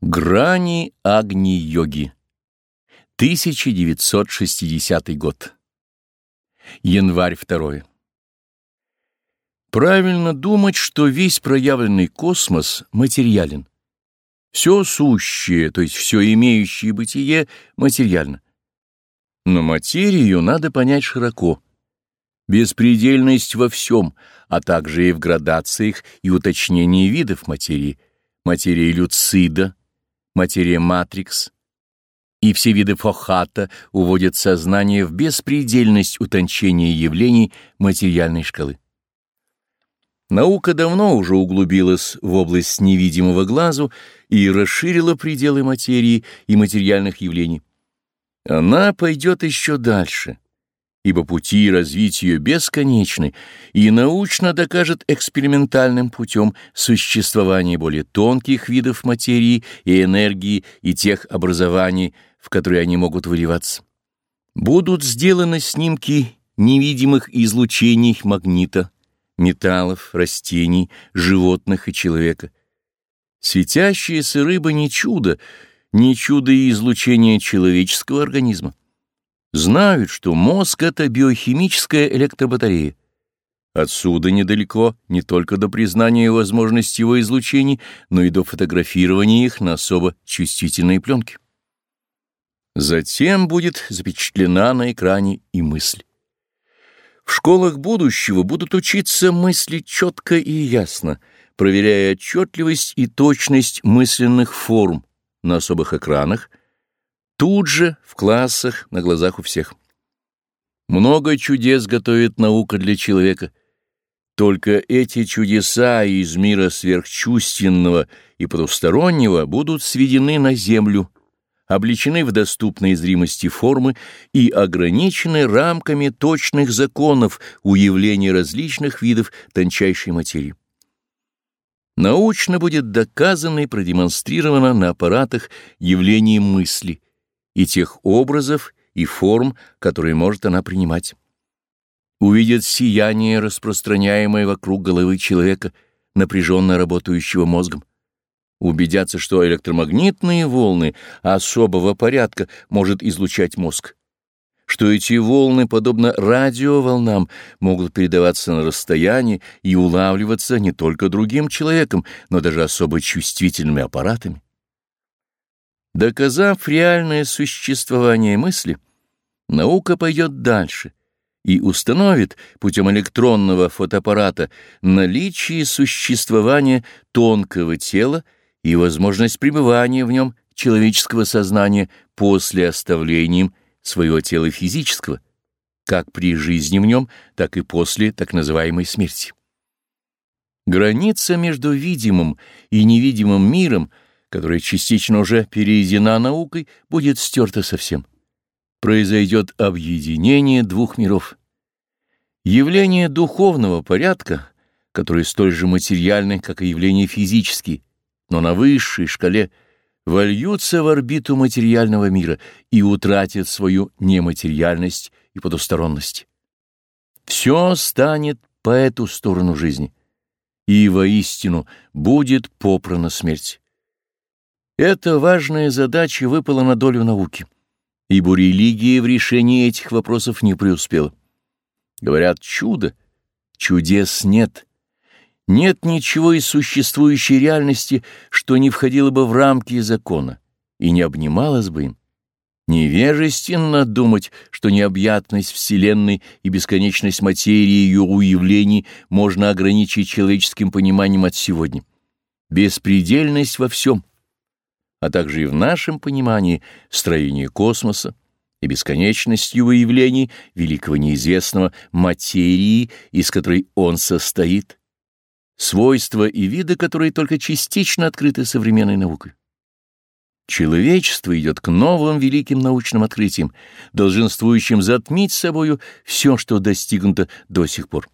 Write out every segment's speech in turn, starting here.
Грани Агни-йоги. 1960 год. Январь 2. Правильно думать, что весь проявленный космос материален. Все сущее, то есть все имеющее бытие, материально. Но материю надо понять широко. Беспредельность во всем, а также и в градациях и уточнении видов материи, материи люцида, материя матрикс, и все виды фохата уводят сознание в беспредельность утончения явлений материальной шкалы. Наука давно уже углубилась в область невидимого глазу и расширила пределы материи и материальных явлений. Она пойдет еще дальше — ибо пути развития бесконечны, и научно докажет экспериментальным путем существование более тонких видов материи и энергии и тех образований, в которые они могут выливаться. Будут сделаны снимки невидимых излучений магнита, металлов, растений, животных и человека. Светящаяся рыба не чудо, не чудо и излучение человеческого организма знают, что мозг — это биохимическая электробатарея. Отсюда недалеко не только до признания возможности его излучений, но и до фотографирования их на особо чувствительной пленке. Затем будет запечатлена на экране и мысль. В школах будущего будут учиться мысли четко и ясно, проверяя отчетливость и точность мысленных форм на особых экранах, Тут же, в классах, на глазах у всех. Много чудес готовит наука для человека. Только эти чудеса из мира сверхчувственного и потустороннего будут сведены на землю, обличены в доступной зримости формы и ограничены рамками точных законов уявления различных видов тончайшей материи. Научно будет доказано и продемонстрировано на аппаратах явление мысли — и тех образов и форм, которые может она принимать. Увидят сияние, распространяемое вокруг головы человека, напряженно работающего мозгом. Убедятся, что электромагнитные волны особого порядка может излучать мозг, что эти волны, подобно радиоволнам, могут передаваться на расстоянии и улавливаться не только другим человеком, но даже особо чувствительными аппаратами. Доказав реальное существование мысли, наука пойдет дальше и установит путем электронного фотоаппарата наличие существования тонкого тела и возможность пребывания в нем человеческого сознания после оставления им своего тела физического, как при жизни в нем, так и после так называемой смерти. Граница между видимым и невидимым миром — которая частично уже переедена наукой, будет стерта совсем. Произойдет объединение двух миров. Явление духовного порядка, которые столь же материальны, как и явления физические, но на высшей шкале, вольются в орбиту материального мира и утратят свою нематериальность и потусторонность. Все станет по эту сторону жизни, и воистину будет попрана смерть. Эта важная задача выпала на долю науки, ибо религия в решении этих вопросов не преуспела. Говорят, чудо. Чудес нет. Нет ничего из существующей реальности, что не входило бы в рамки закона и не обнималось бы им. Невежественно думать, что необъятность Вселенной и бесконечность материи ее уявлений можно ограничить человеческим пониманием от сегодня. Беспредельность во всем — а также и в нашем понимании строения космоса и бесконечностью выявлений великого неизвестного материи, из которой он состоит, свойства и виды, которые только частично открыты современной наукой. Человечество идет к новым великим научным открытиям, долженствующим затмить собою все, что достигнуто до сих пор.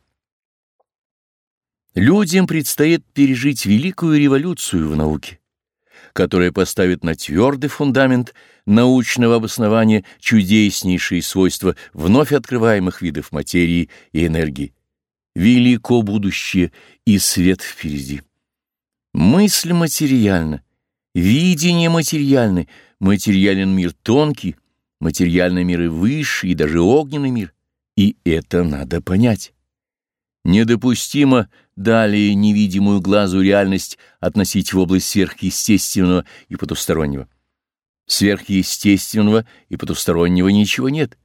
Людям предстоит пережить великую революцию в науке которая поставит на твердый фундамент научного обоснования чудеснейшие свойства вновь открываемых видов материи и энергии. Велико будущее и свет впереди. Мысль материальна, Видение материальны, материален мир тонкий, материальный мир и высший, и даже огненный мир. И это надо понять. Недопустимо далее невидимую глазу реальность относить в область сверхъестественного и потустороннего. Сверхъестественного и потустороннего ничего нет.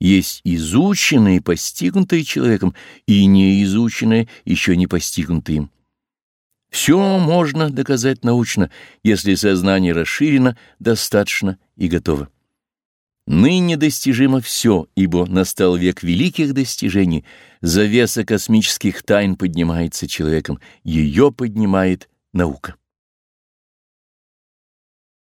Есть изученное и постигнутое человеком, и неизученное, еще не постигнутое им. Все можно доказать научно, если сознание расширено достаточно и готово. Ныне достижимо все, ибо настал век великих достижений, завеса космических тайн поднимается человеком, ее поднимает наука.